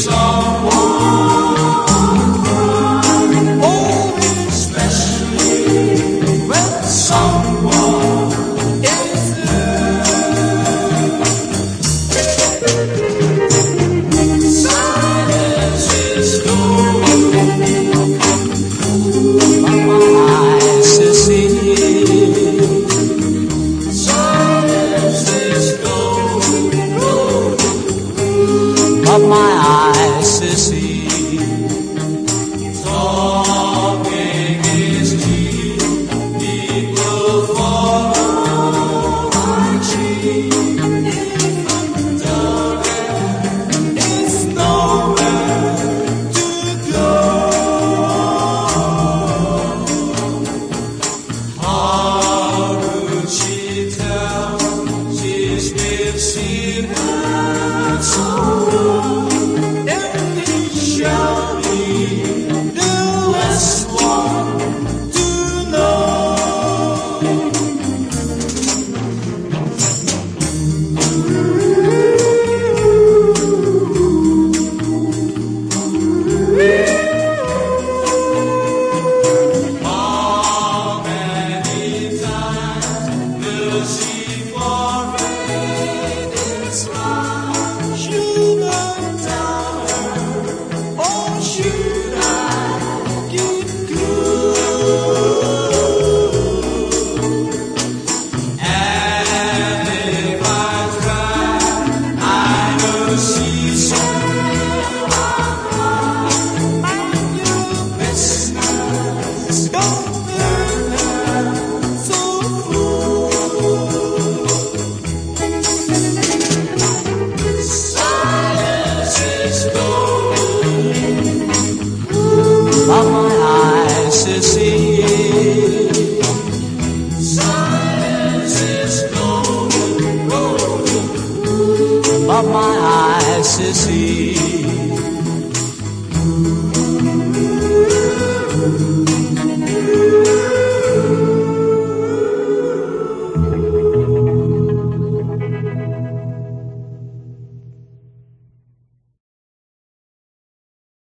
someone, oh, especially when someone. of my eyes to see. Talking is cheap, follow my. see. of my eyes to see.